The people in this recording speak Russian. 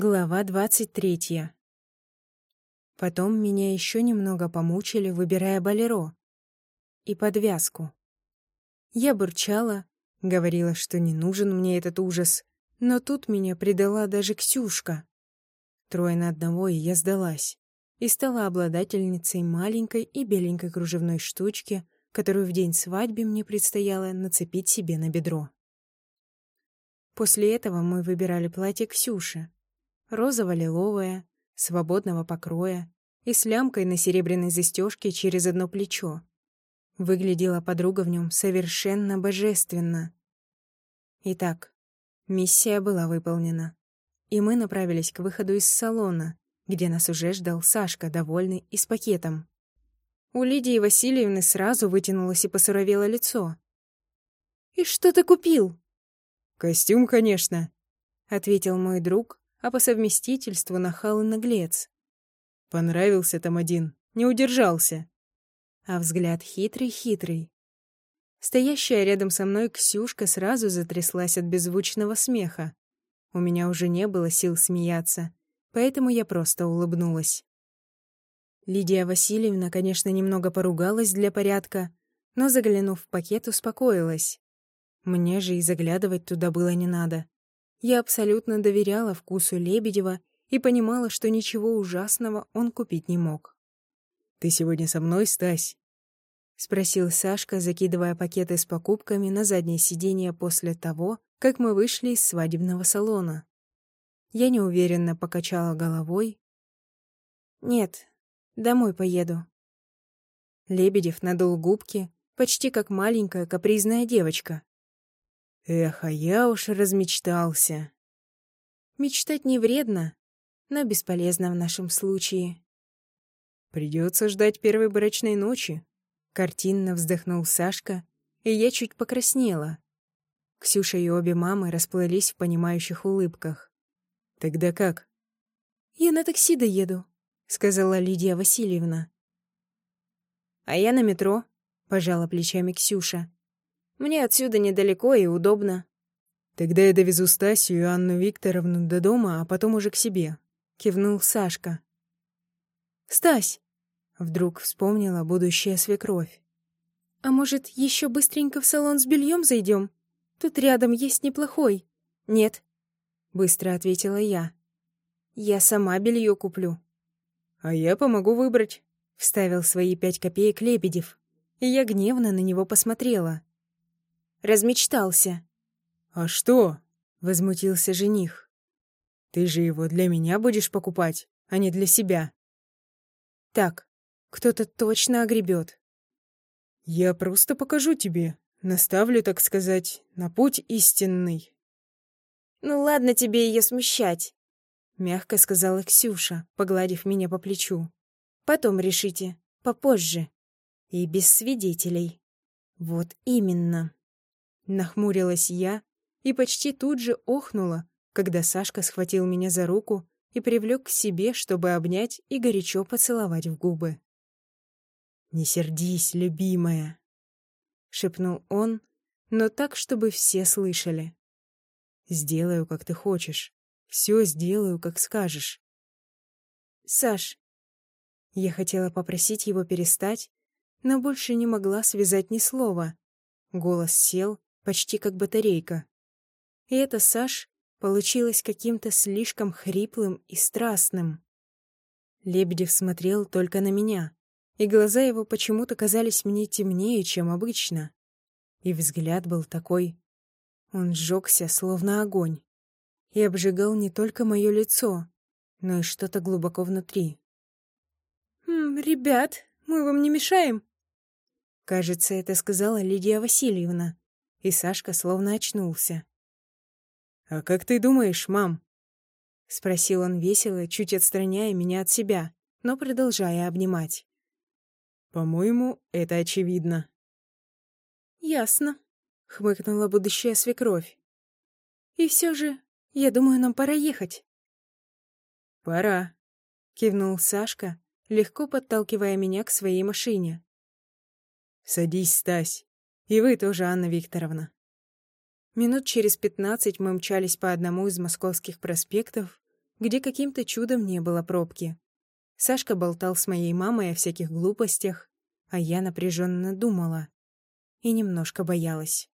Глава двадцать третья. Потом меня еще немного помучили, выбирая болеро и подвязку. Я бурчала, говорила, что не нужен мне этот ужас, но тут меня предала даже Ксюшка. Трое на одного, и я сдалась. И стала обладательницей маленькой и беленькой кружевной штучки, которую в день свадьбы мне предстояло нацепить себе на бедро. После этого мы выбирали платье Ксюши. Розово-лиловое, свободного покроя и с лямкой на серебряной застежке через одно плечо. Выглядела подруга в нем совершенно божественно. Итак, миссия была выполнена. И мы направились к выходу из салона, где нас уже ждал Сашка, довольный и с пакетом. У Лидии Васильевны сразу вытянулось и посуровело лицо. «И что ты купил?» «Костюм, конечно», — ответил мой друг, а по совместительству нахал и наглец. «Понравился там один, не удержался» а взгляд хитрый-хитрый. Стоящая рядом со мной Ксюшка сразу затряслась от беззвучного смеха. У меня уже не было сил смеяться, поэтому я просто улыбнулась. Лидия Васильевна, конечно, немного поругалась для порядка, но, заглянув в пакет, успокоилась. Мне же и заглядывать туда было не надо. Я абсолютно доверяла вкусу Лебедева и понимала, что ничего ужасного он купить не мог. «Ты сегодня со мной, Стась?» — спросил Сашка, закидывая пакеты с покупками на заднее сиденье после того, как мы вышли из свадебного салона. Я неуверенно покачала головой. «Нет, домой поеду». Лебедев надул губки, почти как маленькая капризная девочка. «Эх, а я уж размечтался». Мечтать не вредно, но бесполезно в нашем случае. Придется ждать первой брачной ночи. Картинно вздохнул Сашка, и я чуть покраснела. Ксюша и обе мамы расплылись в понимающих улыбках. «Тогда как?» «Я на такси доеду», — сказала Лидия Васильевна. «А я на метро», — пожала плечами Ксюша. «Мне отсюда недалеко и удобно». «Тогда я довезу Стасию и Анну Викторовну до дома, а потом уже к себе», — кивнул Сашка. «Стась!» — вдруг вспомнила будущая свекровь. «А может, еще быстренько в салон с бельем зайдем? Тут рядом есть неплохой». «Нет», — быстро ответила я. «Я сама белье куплю». «А я помогу выбрать», — вставил свои пять копеек Лебедев. И я гневно на него посмотрела. Размечтался. «А что?» — возмутился жених. «Ты же его для меня будешь покупать, а не для себя». Так, кто-то точно огребет. Я просто покажу тебе, наставлю, так сказать, на путь истинный. Ну ладно тебе ее смущать, мягко сказала Ксюша, погладив меня по плечу. Потом решите, попозже. И без свидетелей. Вот именно. Нахмурилась я и почти тут же охнула, когда Сашка схватил меня за руку и привлек к себе, чтобы обнять и горячо поцеловать в губы. «Не сердись, любимая», — шепнул он, но так, чтобы все слышали. «Сделаю, как ты хочешь. Все сделаю, как скажешь». «Саш...» Я хотела попросить его перестать, но больше не могла связать ни слова. Голос сел, почти как батарейка. И это Саш получилось каким-то слишком хриплым и страстным. Лебедев смотрел только на меня, и глаза его почему-то казались мне темнее, чем обычно. И взгляд был такой... Он сжёгся, словно огонь, и обжигал не только мое лицо, но и что-то глубоко внутри. «М, «Ребят, мы вам не мешаем?» Кажется, это сказала Лидия Васильевна, и Сашка словно очнулся. «А как ты думаешь, мам?» — спросил он весело, чуть отстраняя меня от себя, но продолжая обнимать. «По-моему, это очевидно». «Ясно», — хмыкнула будущая свекровь. «И все же, я думаю, нам пора ехать». «Пора», — кивнул Сашка, легко подталкивая меня к своей машине. «Садись, Стась. И вы тоже, Анна Викторовна». Минут через пятнадцать мы мчались по одному из московских проспектов, где каким-то чудом не было пробки. Сашка болтал с моей мамой о всяких глупостях, а я напряженно думала и немножко боялась.